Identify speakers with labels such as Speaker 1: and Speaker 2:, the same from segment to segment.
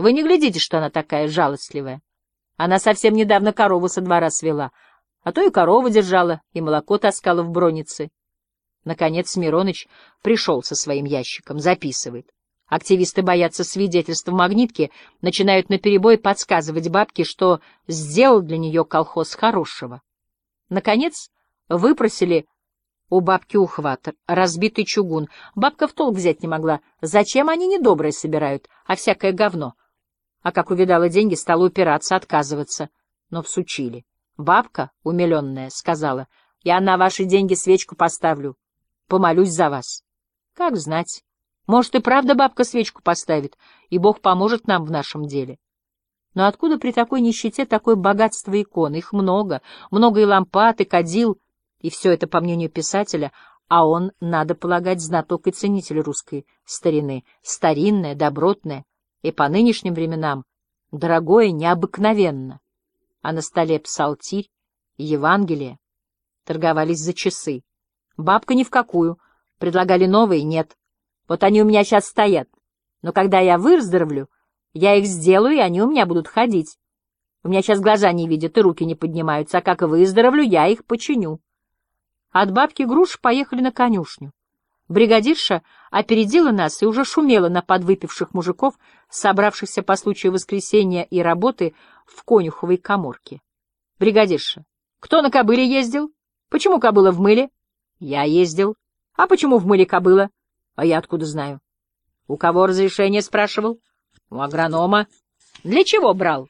Speaker 1: Вы не глядите, что она такая жалостливая. Она совсем недавно корову со двора свела, а то и корову держала, и молоко таскала в бронице. Наконец Мироныч пришел со своим ящиком, записывает. Активисты боятся свидетельств в магнитке, начинают наперебой подсказывать бабке, что сделал для нее колхоз хорошего. Наконец выпросили у бабки ухват, разбитый чугун. Бабка в толк взять не могла. Зачем они недоброе собирают, а всякое говно? А как увидала деньги, стала упираться, отказываться. Но всучили. Бабка, умиленная, сказала, «Я на ваши деньги свечку поставлю. Помолюсь за вас». Как знать. Может, и правда бабка свечку поставит, и Бог поможет нам в нашем деле. Но откуда при такой нищете такое богатство икон? Их много, много и лампад, и кадил, и все это, по мнению писателя, а он, надо полагать, знаток и ценитель русской старины, старинное, добротное, и по нынешним временам дорогое необыкновенно. А на столе псалтирь, Евангелие, торговались за часы. Бабка ни в какую, предлагали новые — нет. Вот они у меня сейчас стоят, но когда я выздоровлю, я их сделаю, и они у меня будут ходить. У меня сейчас глаза не видят и руки не поднимаются, а как выздоровлю, я их починю. От бабки груш поехали на конюшню. Бригадирша опередила нас и уже шумела на подвыпивших мужиков, собравшихся по случаю воскресенья и работы в конюховой коморке. Бригадирша. Кто на кобыле ездил? Почему кобыла в мыле? Я ездил. А почему в мыле кобыла? А я откуда знаю? У кого разрешение спрашивал? У агронома. Для чего брал?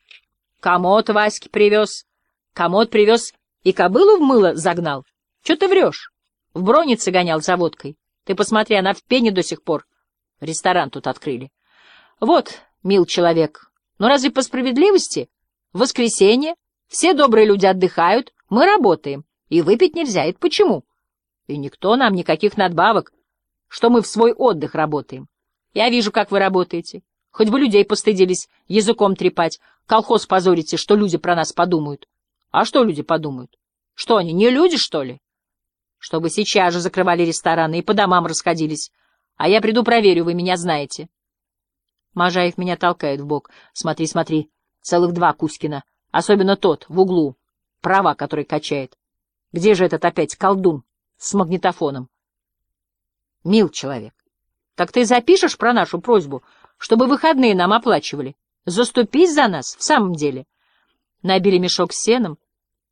Speaker 1: Комод Ваське привез. Комод привез и кобылу в мыло загнал. Че ты врешь? В бронице гонял за водкой. Ты посмотри, она в пене до сих пор. Ресторан тут открыли. Вот, мил человек, но разве по справедливости? В воскресенье все добрые люди отдыхают, мы работаем, и выпить нельзя. Это почему? И никто нам никаких надбавок, что мы в свой отдых работаем. Я вижу, как вы работаете. Хоть бы людей постыдились языком трепать, колхоз позорите, что люди про нас подумают. А что люди подумают? Что они, не люди, что ли? Чтобы сейчас же закрывали рестораны и по домам расходились. А я приду проверю, вы меня знаете. Можаев меня толкает в бок. Смотри, смотри, целых два Кузькина. Особенно тот, в углу, права, который качает. Где же этот опять колдун с магнитофоном? Мил человек, так ты запишешь про нашу просьбу, чтобы выходные нам оплачивали? Заступись за нас, в самом деле. Набили мешок с сеном,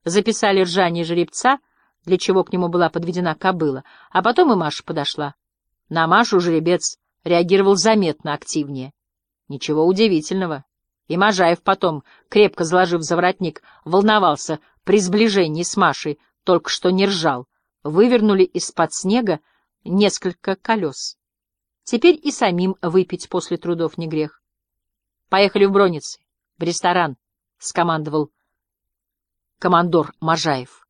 Speaker 1: записали ржание жеребца, для чего к нему была подведена кобыла, а потом и Маша подошла. На Машу жеребец реагировал заметно активнее. Ничего удивительного. И Можаев потом, крепко заложив за воротник, волновался при сближении с Машей, только что не ржал. Вывернули из-под снега несколько колес. Теперь и самим выпить после трудов не грех. Поехали в Броницы, в ресторан, — скомандовал командор Можаев.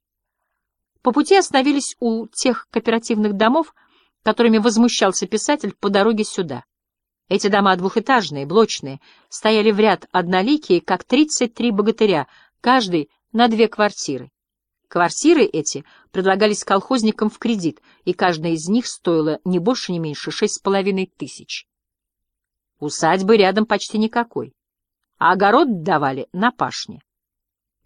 Speaker 1: По пути остановились у тех кооперативных домов, которыми возмущался писатель по дороге сюда. Эти дома двухэтажные, блочные, стояли в ряд одноликие, как 33 богатыря, каждый на две квартиры. Квартиры эти предлагались колхозникам в кредит, и каждая из них стоила не больше, не меньше шесть с половиной тысяч. Усадьбы рядом почти никакой, а огород давали на пашне.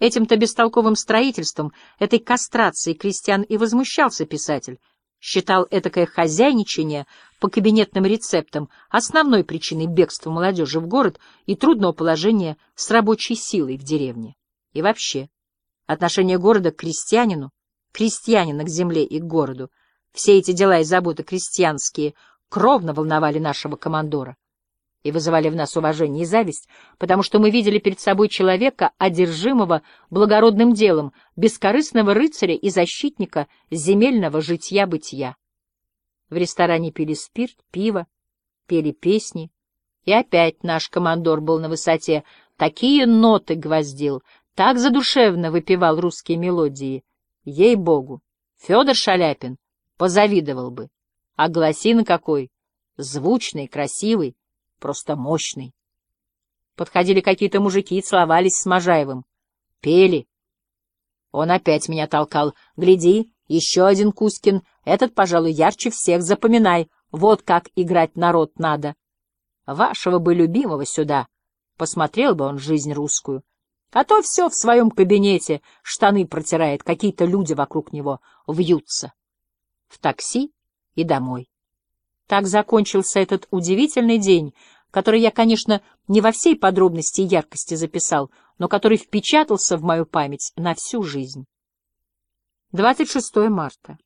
Speaker 1: Этим-то бестолковым строительством, этой кастрацией крестьян и возмущался писатель, считал этакое хозяйничание по кабинетным рецептам основной причиной бегства молодежи в город и трудного положения с рабочей силой в деревне. И вообще, отношение города к крестьянину, крестьянина к земле и к городу. Все эти дела и заботы крестьянские кровно волновали нашего командора и вызывали в нас уважение и зависть, потому что мы видели перед собой человека, одержимого благородным делом, бескорыстного рыцаря и защитника земельного житья-бытия. В ресторане пили спирт, пиво, пели песни, и опять наш командор был на высоте, такие ноты гвоздил, так задушевно выпевал русские мелодии. Ей-богу, Федор Шаляпин позавидовал бы. А голосин какой! Звучный, красивый, просто мощный. Подходили какие-то мужики и целовались с Можаевым. Пели. Он опять меня толкал. Гляди, еще один Кузькин. Этот, пожалуй, ярче всех запоминай. Вот как играть народ надо. Вашего бы любимого сюда. Посмотрел бы он жизнь русскую. А то все в своем кабинете штаны протирает, какие-то люди вокруг него вьются. В такси и домой. Так закончился этот удивительный день, который я, конечно, не во всей подробности и яркости записал, но который впечатался в мою память на всю жизнь. 26 марта.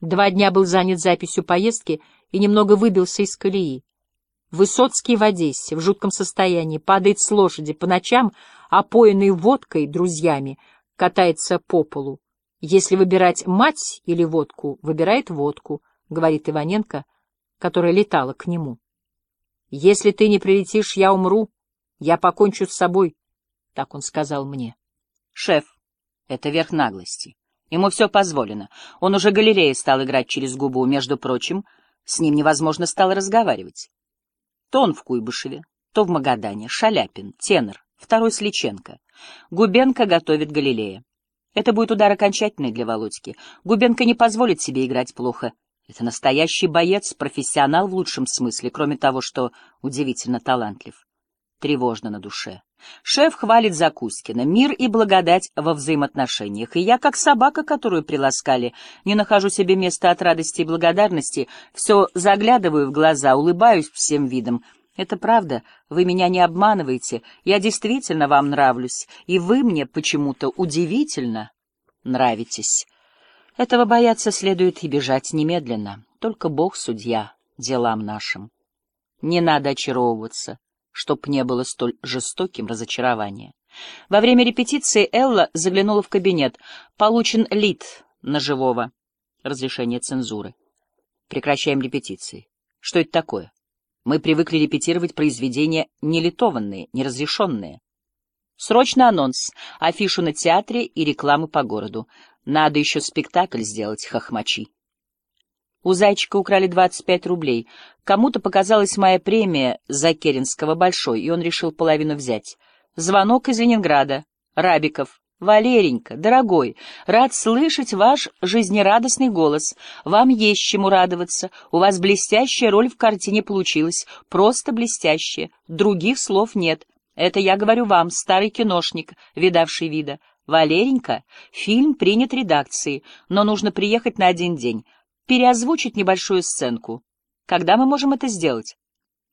Speaker 1: Два дня был занят записью поездки и немного выбился из колеи. Высоцкий в Одессе, в жутком состоянии, падает с лошади, по ночам, опоенный водкой друзьями, катается по полу. Если выбирать мать или водку, выбирает водку, — говорит Иваненко, которая летала к нему. «Если ты не прилетишь, я умру, я покончу с собой», — так он сказал мне.
Speaker 2: «Шеф, это верх наглости. Ему все позволено. Он уже галереей стал играть через губу, между прочим, с ним невозможно стало разговаривать. То он в Куйбышеве, то в Магадане, Шаляпин, тенор, второй Сличенко. Губенко готовит Галилея. Это будет удар окончательный для Володьки. Губенко не позволит себе играть плохо. Это настоящий боец, профессионал в лучшем смысле, кроме того, что удивительно талантлив. Тревожно на душе. Шеф хвалит Закускина. Мир и благодать во взаимоотношениях. И я, как собака, которую приласкали, не нахожу себе места от радости и благодарности, все заглядываю в глаза, улыбаюсь всем видом. Это правда, вы меня не обманываете, я действительно вам нравлюсь, и вы мне почему-то удивительно нравитесь. Этого бояться следует и бежать немедленно. Только Бог судья делам нашим. Не надо очаровываться, чтоб не было столь жестоким разочарование. Во время репетиции Элла заглянула в кабинет. Получен лид на живого. Разрешение цензуры. Прекращаем репетиции. Что это такое? Мы привыкли репетировать произведения нелитованные, неразрешенные. Срочно анонс, афишу на театре и рекламы по городу. Надо еще спектакль сделать, хохмачи. У Зайчика украли 25 рублей. Кому-то показалась моя премия за Керенского большой, и он решил половину взять. Звонок из Ленинграда. Рабиков. «Валеренька, дорогой, рад слышать ваш жизнерадостный голос. Вам есть чему радоваться. У вас блестящая роль в картине получилась. Просто блестящая. Других слов нет. Это я говорю вам, старый киношник, видавший вида. Валеренька, фильм принят редакцией, но нужно приехать на один день, переозвучить небольшую сценку. Когда мы можем это сделать?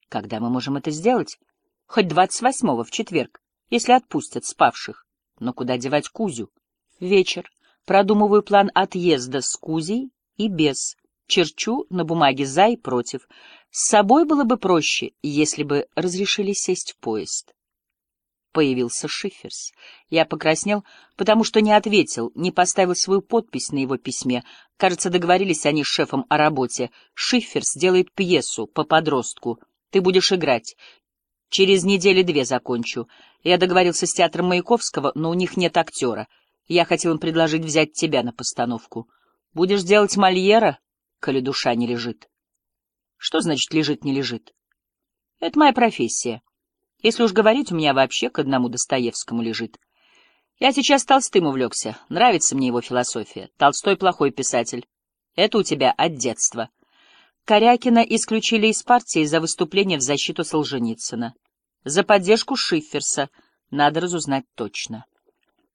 Speaker 2: Когда мы можем это сделать? Хоть двадцать восьмого, в четверг, если отпустят спавших. Но куда девать Кузю? Вечер. Продумываю план отъезда с Кузей и без. Черчу на бумаге за и против. С собой было бы проще, если бы разрешили сесть в поезд появился Шиферс. Я покраснел, потому что не ответил, не поставил свою подпись на его письме. Кажется, договорились они с шефом о работе. Шиферс делает пьесу по подростку. Ты будешь играть. Через недели две закончу. Я договорился с театром Маяковского, но у них нет актера. Я хотел им предложить взять тебя на постановку. Будешь делать Мольера, коли душа не лежит. Что значит лежит, не лежит? Это моя профессия. Если уж говорить, у меня вообще к одному Достоевскому лежит. Я сейчас Толстым увлекся. Нравится мне его философия. Толстой плохой писатель. Это у тебя от детства. Корякина исключили из партии за выступление в защиту Солженицына. За поддержку Шифферса. Надо разузнать точно.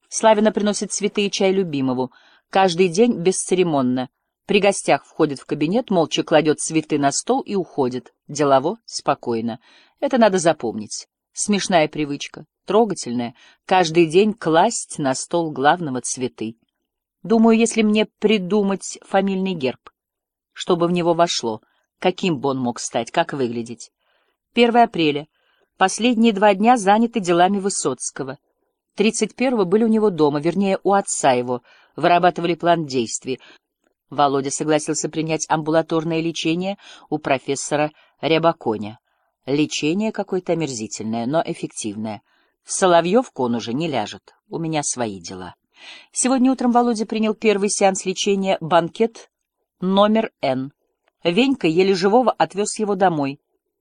Speaker 2: Славина приносит цветы и чай любимому. Каждый день бесцеремонно. При гостях входит в кабинет, молча кладет цветы на стол и уходит. Делово, спокойно. Это надо запомнить. Смешная привычка, трогательная, каждый день класть на стол главного цветы. Думаю, если мне придумать фамильный герб, чтобы в него вошло, каким бы он мог стать, как выглядеть. 1 апреля. Последние два дня заняты делами Высоцкого. 31-го были у него дома, вернее, у отца его, вырабатывали план действий. Володя согласился принять амбулаторное лечение у профессора Рябаконя. Лечение какое-то омерзительное, но эффективное. В Соловьевку он уже не ляжет. У меня свои дела. Сегодня утром Володя принял первый сеанс лечения «Банкет» номер «Н». Венька еле живого отвез его домой.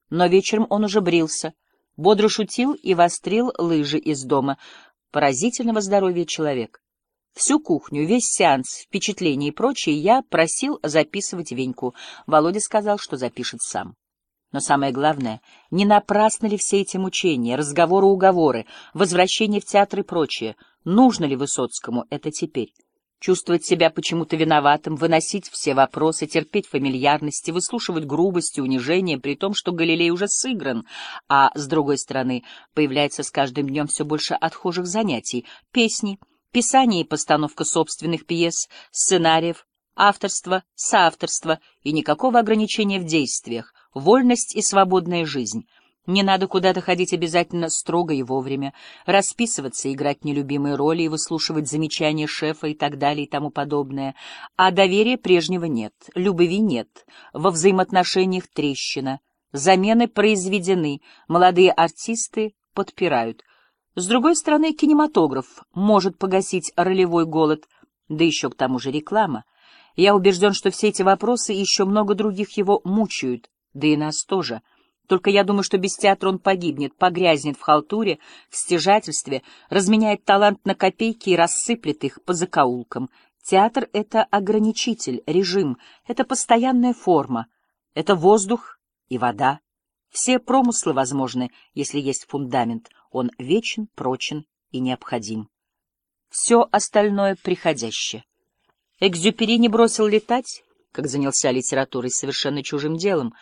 Speaker 2: Но вечером он уже брился, бодро шутил и вострил лыжи из дома. Поразительного здоровья человек. Всю кухню, весь сеанс, впечатления и прочее я просил записывать Веньку. Володя сказал, что запишет сам. Но самое главное, не напрасно ли все эти мучения, разговоры-уговоры, возвращение в театр и прочее? Нужно ли Высоцкому это теперь? Чувствовать себя почему-то виноватым, выносить все вопросы, терпеть фамильярности, выслушивать грубости, унижения, при том, что Галилей уже сыгран, а, с другой стороны, появляется с каждым днем все больше отхожих занятий, песни, писание и постановка собственных пьес, сценариев, авторство, соавторство и никакого ограничения в действиях, вольность и свободная жизнь. Не надо куда-то ходить обязательно строго и вовремя, расписываться, играть нелюбимые роли и выслушивать замечания шефа и так далее и тому подобное. А доверия прежнего нет, любви нет, во взаимоотношениях трещина, замены произведены, молодые артисты подпирают. С другой стороны, кинематограф может погасить ролевой голод, да еще к тому же реклама. Я убежден, что все эти вопросы и еще много других его мучают, да и нас тоже. Только я думаю, что без театра он погибнет, погрязнет в халтуре, в стяжательстве, разменяет талант на копейки и рассыплет их по закоулкам. Театр — это ограничитель, режим, это постоянная форма, это воздух и вода. Все промыслы возможны, если есть фундамент. Он вечен, прочен и необходим. Все остальное приходящее. Экзюпери не бросил летать, как занялся литературой совершенно чужим делом,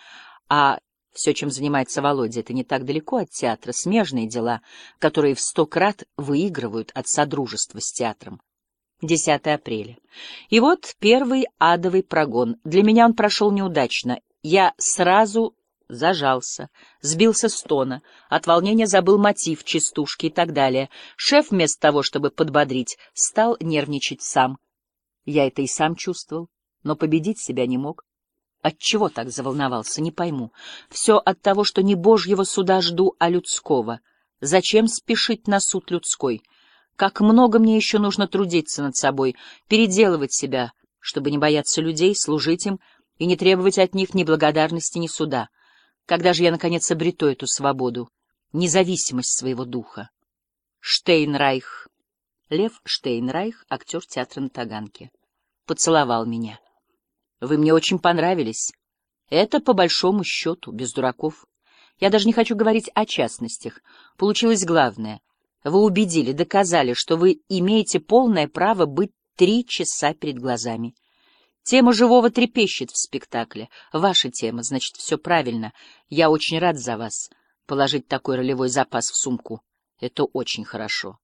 Speaker 2: а все, чем занимается Володя, это не так далеко от театра, смежные дела, которые в сто крат выигрывают от содружества с театром. 10 апреля. И вот первый адовый прогон. Для меня он прошел неудачно. Я сразу зажался, сбился с тона, от волнения забыл мотив, частушки и так далее. Шеф вместо того, чтобы подбодрить, стал нервничать сам. Я это и сам чувствовал, но победить себя не мог. Отчего так заволновался, не пойму. Все от того, что не божьего суда жду, а людского. Зачем спешить на суд людской? Как много мне еще нужно трудиться над собой, переделывать себя, чтобы не бояться людей, служить им и не требовать от них ни благодарности, ни суда. Когда же я, наконец, обрету эту свободу, независимость своего духа? Штейнрайх. Лев Штейнрайх, актер театра на Таганке поцеловал меня. Вы мне очень понравились. Это по большому счету, без дураков. Я даже не хочу говорить о частностях. Получилось главное. Вы убедили, доказали, что вы имеете полное право быть три часа перед глазами. Тема живого трепещет в спектакле. Ваша тема, значит, все правильно. Я очень рад за вас. Положить такой ролевой запас в сумку — это очень хорошо.